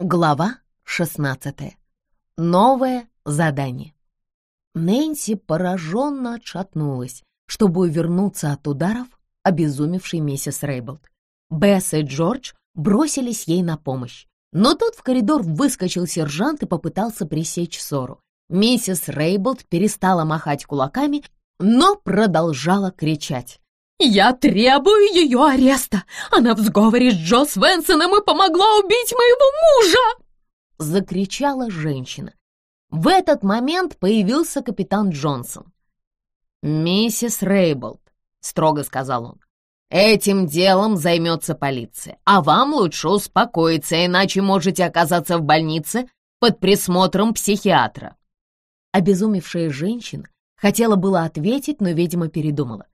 Глава 16. Новое задание. Нэнси пораженно отшатнулась, чтобы увернуться от ударов обезумевшей миссис Рейблд. Бесс и Джордж бросились ей на помощь. Но тут в коридор выскочил сержант и попытался пресечь ссору. Миссис Рейблд перестала махать кулаками, но продолжала кричать. «Я требую ее ареста! Она в сговоре с Джо Свенсоном и помогла убить моего мужа!» Закричала женщина. В этот момент появился капитан Джонсон. «Миссис Рейблд», — строго сказал он, — «этим делом займется полиция, а вам лучше успокоиться, иначе можете оказаться в больнице под присмотром психиатра». Обезумевшая женщина хотела было ответить, но, видимо, передумала.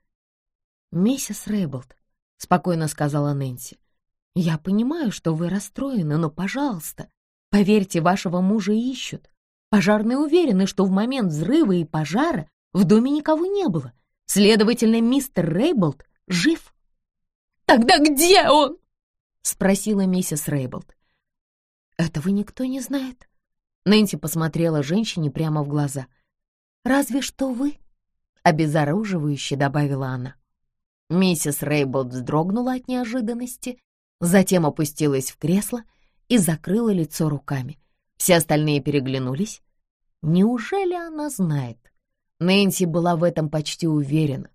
«Миссис Рэйблд», — спокойно сказала Нэнси, — «я понимаю, что вы расстроены, но, пожалуйста, поверьте, вашего мужа ищут. Пожарные уверены, что в момент взрыва и пожара в доме никого не было. Следовательно, мистер Рейблд жив». «Тогда где он?» — спросила миссис Рейблд. «Этого никто не знает». Нэнси посмотрела женщине прямо в глаза. «Разве что вы», — обезоруживающе добавила она. Миссис Рейболд вздрогнула от неожиданности, затем опустилась в кресло и закрыла лицо руками. Все остальные переглянулись. Неужели она знает? Нэнси была в этом почти уверена.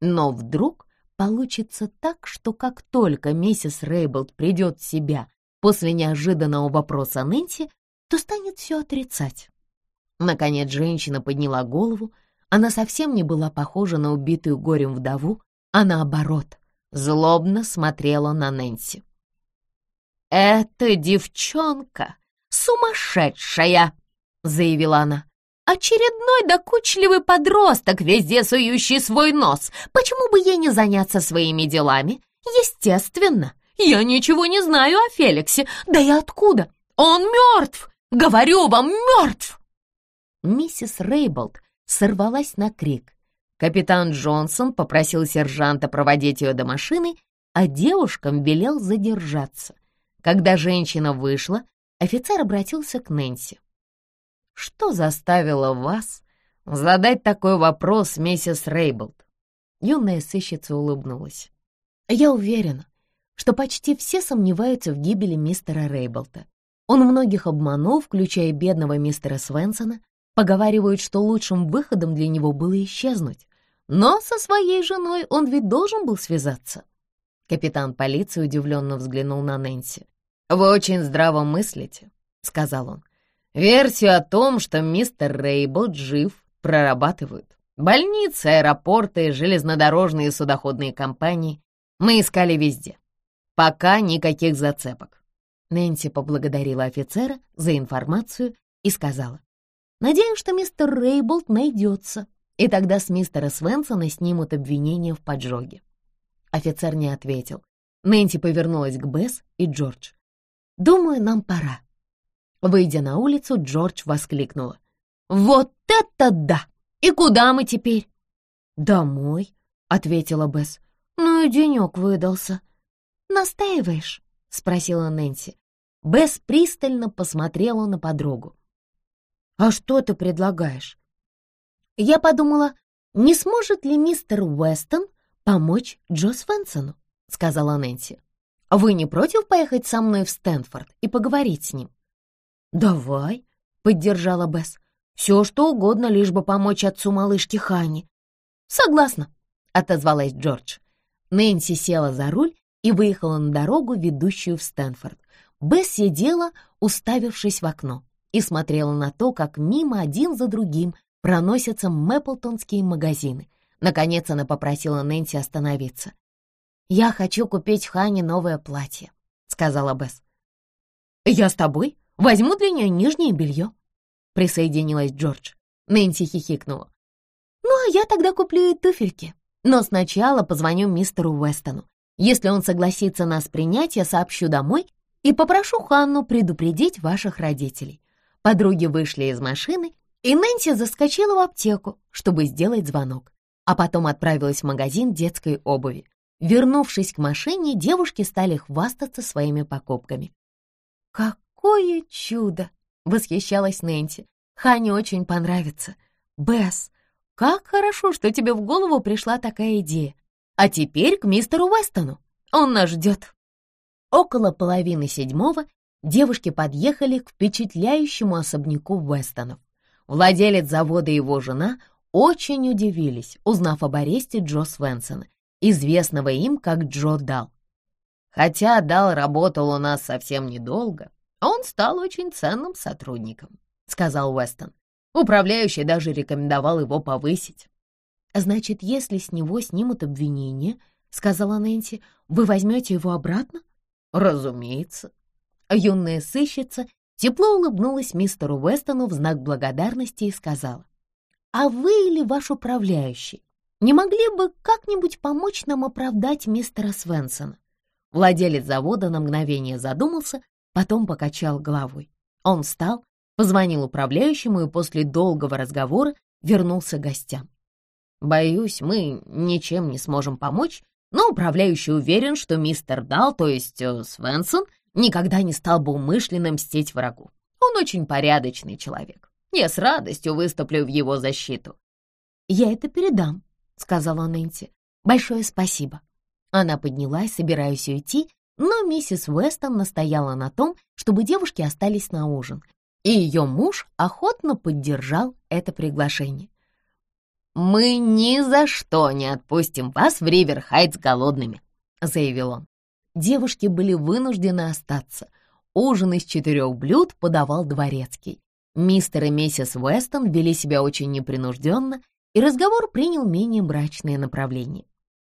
Но вдруг получится так, что как только миссис Рейболд придет в себя после неожиданного вопроса Нэнси, то станет все отрицать. Наконец женщина подняла голову. Она совсем не была похожа на убитую горем вдову, а наоборот, злобно смотрела на Нэнси. «Эта девчонка сумасшедшая!» — заявила она. «Очередной докучливый подросток, везде сующий свой нос. Почему бы ей не заняться своими делами? Естественно, я ничего не знаю о Феликсе. Да и откуда? Он мертв! Говорю вам, мертв!» Миссис Рейболд сорвалась на крик, Капитан Джонсон попросил сержанта проводить ее до машины, а девушкам велел задержаться. Когда женщина вышла, офицер обратился к Нэнси. «Что заставило вас задать такой вопрос, миссис Рейблд?» Юная сыщица улыбнулась. «Я уверена, что почти все сомневаются в гибели мистера Рейблта. Он многих обманул, включая бедного мистера Свенсона, Поговаривают, что лучшим выходом для него было исчезнуть. Но со своей женой он ведь должен был связаться. Капитан полиции удивленно взглянул на Нэнси. «Вы очень здраво мыслите», — сказал он. «Версию о том, что мистер Рейбл жив, прорабатывают. Больницы, аэропорты, железнодорожные и судоходные компании. Мы искали везде. Пока никаких зацепок». Нэнси поблагодарила офицера за информацию и сказала. Надеюсь, что мистер Рейболт найдется, и тогда с мистера Свенсона снимут обвинение в поджоге. Офицер не ответил. Нэнси повернулась к Бесс и Джордж. «Думаю, нам пора». Выйдя на улицу, Джордж воскликнула. «Вот это да! И куда мы теперь?» «Домой», — ответила Бесс. «Ну и денек выдался». «Настаиваешь?» — спросила Нэнси. Бесс пристально посмотрела на подругу. «А что ты предлагаешь?» Я подумала, не сможет ли мистер Уэстон помочь Джо Свенсону, сказала Нэнси. Вы не против поехать со мной в Стэнфорд и поговорить с ним? Давай, поддержала Бесс. Все, что угодно, лишь бы помочь отцу малышки Хани. Согласна, отозвалась Джордж. Нэнси села за руль и выехала на дорогу, ведущую в Стэнфорд. Бесс сидела, уставившись в окно и смотрела на то, как мимо один за другим проносятся Мэпплтонские магазины. Наконец она попросила Нэнси остановиться. «Я хочу купить Хане новое платье», — сказала Бесс. «Я с тобой. Возьму для нее нижнее белье», — присоединилась Джордж. Нэнси хихикнула. «Ну, а я тогда куплю и туфельки. Но сначала позвоню мистеру Уэстону. Если он согласится нас принять, я сообщу домой и попрошу Ханну предупредить ваших родителей. Подруги вышли из машины, и Нэнси заскочила в аптеку, чтобы сделать звонок, а потом отправилась в магазин детской обуви. Вернувшись к машине, девушки стали хвастаться своими покупками. «Какой какое чудо!» — восхищалась Нэнси. «Хане очень понравится. Бесс, как хорошо, что тебе в голову пришла такая идея. А теперь к мистеру Уэстону. Он нас ждет». Около половины седьмого девушки подъехали к впечатляющему особняку Уэстонов. Владелец завода и его жена очень удивились, узнав об аресте Джо Свенсона, известного им как Джо Дал. Хотя Дал работал у нас совсем недолго, он стал очень ценным сотрудником, сказал Уэстон. Управляющий даже рекомендовал его повысить. «Значит, если с него снимут обвинение, — сказала Нэнси, — вы возьмете его обратно?» «Разумеется». Юная сыщица тепло улыбнулась мистеру Уэстону в знак благодарности и сказала, «А вы или ваш управляющий не могли бы как-нибудь помочь нам оправдать мистера Свенсона?» Владелец завода на мгновение задумался, потом покачал головой. Он встал, позвонил управляющему и после долгого разговора вернулся к гостям. «Боюсь, мы ничем не сможем помочь, но управляющий уверен, что мистер Дал, то есть э, Свенсон, никогда не стал бы умышленно мстить врагу. Он очень порядочный человек. Я с радостью выступлю в его защиту». «Я это передам», — сказала Нэнси. «Большое спасибо». Она поднялась, собираясь уйти, но миссис Уэстон настояла на том, чтобы девушки остались на ужин, и ее муж охотно поддержал это приглашение. «Мы ни за что не отпустим вас в Риверхайтс голодными», — заявил он. Девушки были вынуждены остаться. Ужин из четырех блюд подавал дворецкий. Мистер и миссис Уэстон вели себя очень непринужденно, и разговор принял менее брачное направление.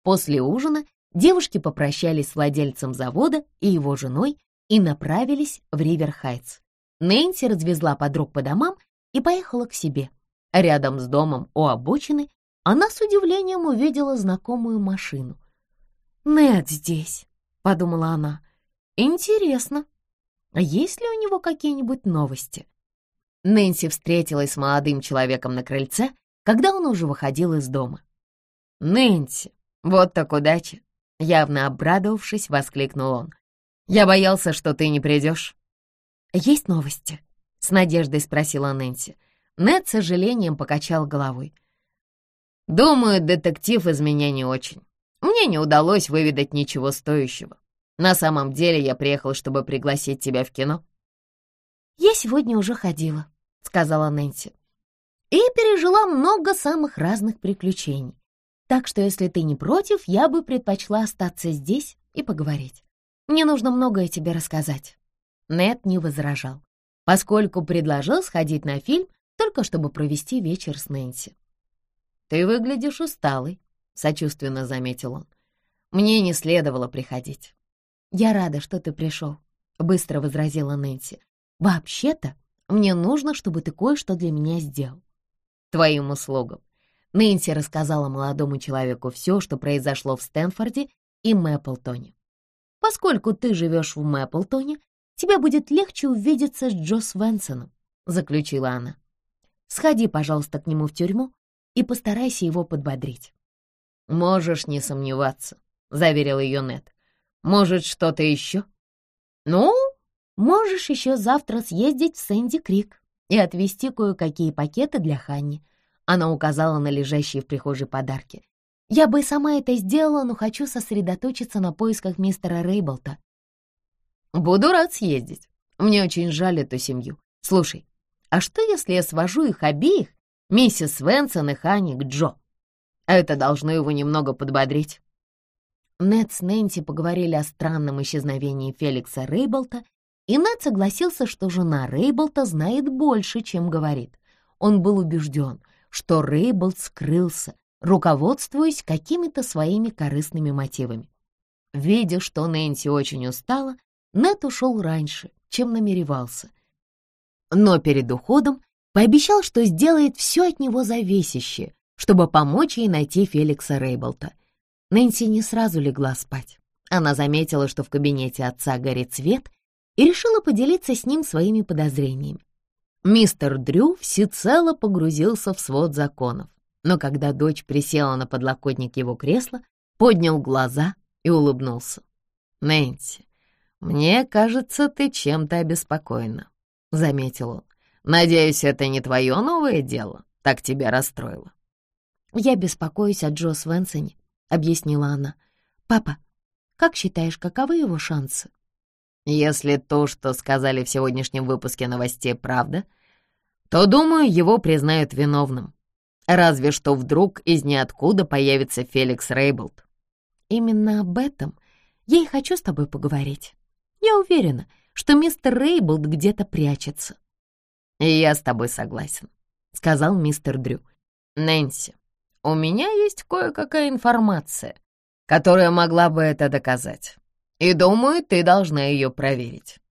После ужина девушки попрощались с владельцем завода и его женой и направились в Риверхайтс. Нэнси развезла подруг по домам и поехала к себе. Рядом с домом у обочины она с удивлением увидела знакомую машину. «Нед здесь», — подумала она. «Интересно, есть ли у него какие-нибудь новости?» Нэнси встретилась с молодым человеком на крыльце, когда он уже выходил из дома. «Нэнси, вот так удача!» Явно обрадовавшись, воскликнул он. «Я боялся, что ты не придешь». «Есть новости?» — с надеждой спросила Нэнси. Нед с сожалением покачал головой. «Думаю, детектив из меня не очень. Мне не удалось выведать ничего стоящего. На самом деле я приехал, чтобы пригласить тебя в кино». «Я сегодня уже ходила», — сказала Нэнси, «и пережила много самых разных приключений. Так что, если ты не против, я бы предпочла остаться здесь и поговорить. Мне нужно многое тебе рассказать». Нед не возражал, поскольку предложил сходить на фильм, только чтобы провести вечер с Нэнси. «Ты выглядишь усталый», — сочувственно заметил он. «Мне не следовало приходить». «Я рада, что ты пришел», — быстро возразила Нэнси. «Вообще-то мне нужно, чтобы ты кое-что для меня сделал». «Твоим услугам». Нэнси рассказала молодому человеку все, что произошло в Стэнфорде и Мэпплтоне. «Поскольку ты живешь в Мэпплтоне, тебе будет легче увидеться с Джо Свенсоном», — заключила она. «Сходи, пожалуйста, к нему в тюрьму и постарайся его подбодрить». «Можешь не сомневаться», — заверил ее Нет. «Может, что-то еще?» «Ну, можешь еще завтра съездить в Сэнди Крик и отвезти кое-какие пакеты для Ханни». Она указала на лежащие в прихожей подарки. «Я бы сама это сделала, но хочу сосредоточиться на поисках мистера Рейблта». «Буду рад съездить. Мне очень жаль эту семью. Слушай, а что, если я свожу их обеих, миссис Свенсон и Ханни, к Джо? Это должно его немного подбодрить». Нед с Нэнси поговорили о странном исчезновении Феликса Рейблта, и Нед согласился, что жена Рейблта знает больше, чем говорит. Он был убежден, что Рейблт скрылся, руководствуясь какими-то своими корыстными мотивами. Видя, что Нэнси очень устала, Нед ушел раньше, чем намеревался. Но перед уходом пообещал, что сделает все от него зависящее, чтобы помочь ей найти Феликса Рейблта. Нэнси не сразу легла спать. Она заметила, что в кабинете отца горит свет, и решила поделиться с ним своими подозрениями. Мистер Дрю всецело погрузился в свод законов, но когда дочь присела на подлокотник его кресла, поднял глаза и улыбнулся. «Нэнси, «Мне кажется, ты чем-то обеспокоена», — заметил он. «Надеюсь, это не твое новое дело, так тебя расстроило». «Я беспокоюсь о Джо Свенсоне», — объяснила она. «Папа, как считаешь, каковы его шансы?» «Если то, что сказали в сегодняшнем выпуске новостей, правда, то, думаю, его признают виновным. Разве что вдруг из ниоткуда появится Феликс Рейблд». «Именно об этом я и хочу с тобой поговорить. Я уверена, что мистер Рейблд где-то прячется». «Я с тобой согласен», — сказал мистер Дрю. «Нэнси, у меня есть кое-какая информация, которая могла бы это доказать, и думаю, ты должна ее проверить».